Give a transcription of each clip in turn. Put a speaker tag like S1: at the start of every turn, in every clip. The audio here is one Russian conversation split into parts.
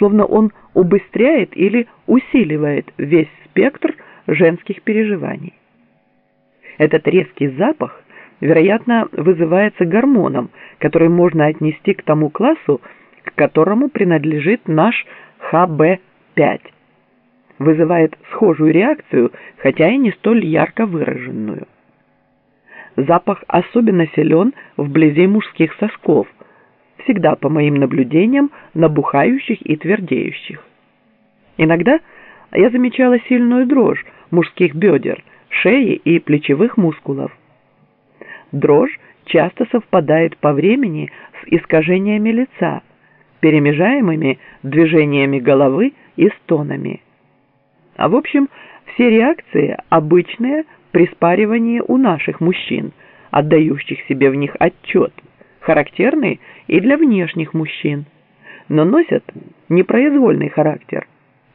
S1: словно он убыстряет или усиливает весь спектр женских переживаний. Этот резкий запах, вероятно, вызывается гормоном, который можно отнести к тому классу, к которому принадлежит наш ХБ5. Вызывает схожую реакцию, хотя и не столь ярко выраженную. Запах особенно силен вблизи мужских сосков, всегда, по моим наблюдениям, набухающих и твердеющих. Иногда я замечала сильную дрожь мужских бедер, шеи и плечевых мускулов. Дрожь часто совпадает по времени с искажениями лица, перемежаемыми движениями головы и стонами. А в общем, все реакции обычные при спаривании у наших мужчин, отдающих себе в них отчет, характерные и для внешних мужчин, но носят непроизвольный характер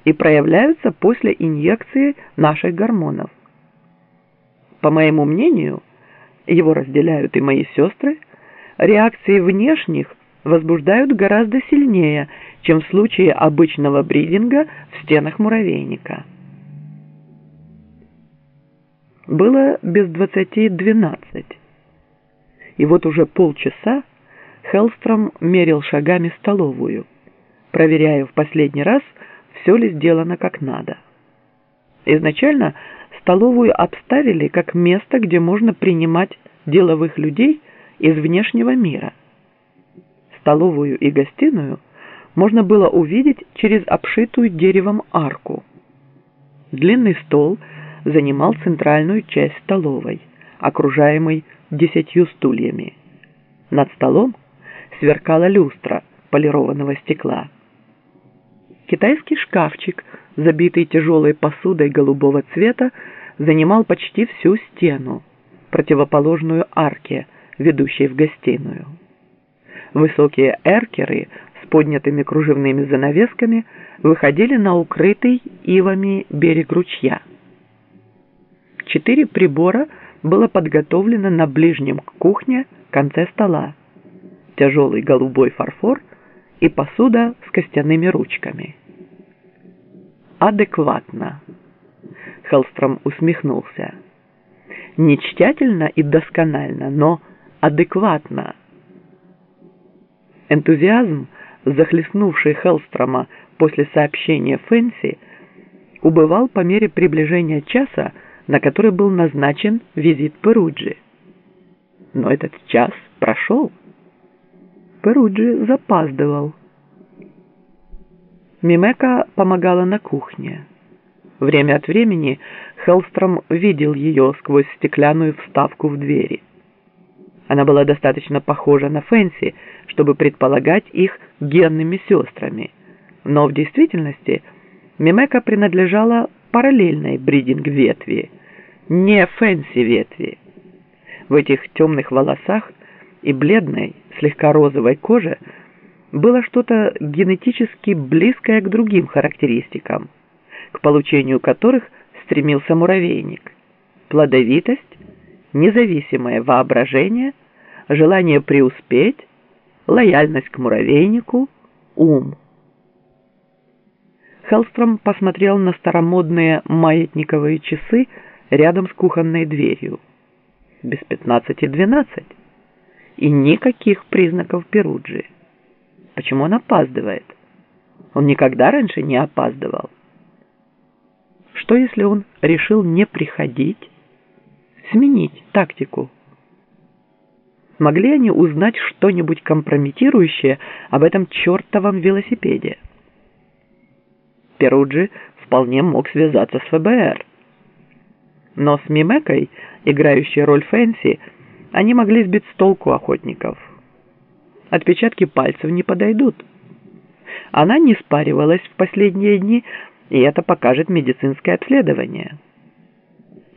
S1: и проявляются после инъекции наших гормонов. По моему мнению, его разделяют и мои сестры, реакции внешних возбуждают гораздо сильнее, чем в случае обычного бридинга в стенах муравейника. Было без двадцати двенадцать. И вот уже полчаса Хеллстром мерил шагами столовую, проверяя в последний раз, все ли сделано как надо. Изначально столовую обставили как место, где можно принимать деловых людей из внешнего мира. Столовую и гостиную можно было увидеть через обшитую деревом арку. Длинный стол занимал центральную часть столовой, окружаемый десятью стульями. Над столом сверкала люстра полированного стекла. Китайский шкафчик, забитый тяжелой посудой голубого цвета, занимал почти всю стену, противоположную арке, ведущей в гостиную. Высокие эркеры с поднятыми кружевными занавесками выходили на укрытый ивами берег ручья. Четыре прибора было подготовлено на ближнем к кухне конце стола. Тяжелый голубой фарфор и посуда с костяными ручками. Адекватно. Хеллстром усмехнулся. Не тщательно и досконально, но адекватно. Энтузиазм, захлестнувший Хеллстрома после сообщения Фэнси, убывал по мере приближения часа, на который был назначен визит Перуджи. Но этот час прошел. Перуджи запаздывал. Мимека помогала на кухне. Время от времени Хеллстром видел ее сквозь стеклянную вставку в двери. Она была достаточно похожа на Фэнси, чтобы предполагать их генными сестрами. Но в действительности Мимека принадлежала параллельной бридинг-ветви, не Фэнси-ветви. В этих темных волосах и бледной, слегка розовой коже – было что-то генетически близкое к другим характеристикам, к получению которых стремился муравейник. Плодовитость, независимое воображение, желание преуспеть, лояльность к муравейнику, ум. Хеллстром посмотрел на старомодные маятниковые часы рядом с кухонной дверью. Без пятнадцати двенадцать. И никаких признаков Перуджи. Почему он опаздывает? Он никогда раньше не опаздывал. Что если он решил не приходить? Сменить тактику? Могли они узнать что-нибудь компрометирующее об этом чертовом велосипеде? Перуджи вполне мог связаться с ФБР. Но с Мимекой, играющей роль Фэнси, они могли сбить с толку охотников – отпечатки пальцев не подойдут. Она не спаривалась в последние дни, и это покажет медицинское обследование.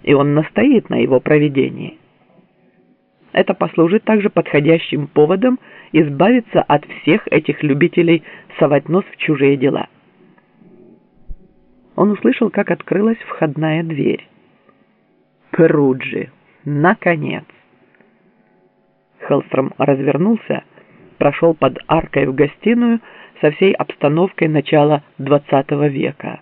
S1: И он настоит на его проведении. Это послужит также подходящим поводом избавиться от всех этих любителей совать нос в чужие дела. Он услышал, как открылась входная дверь. Перуджи. Наконец. Хеллстром развернулся прошел под аркой в гостиную со всей обстановкой начала XX века.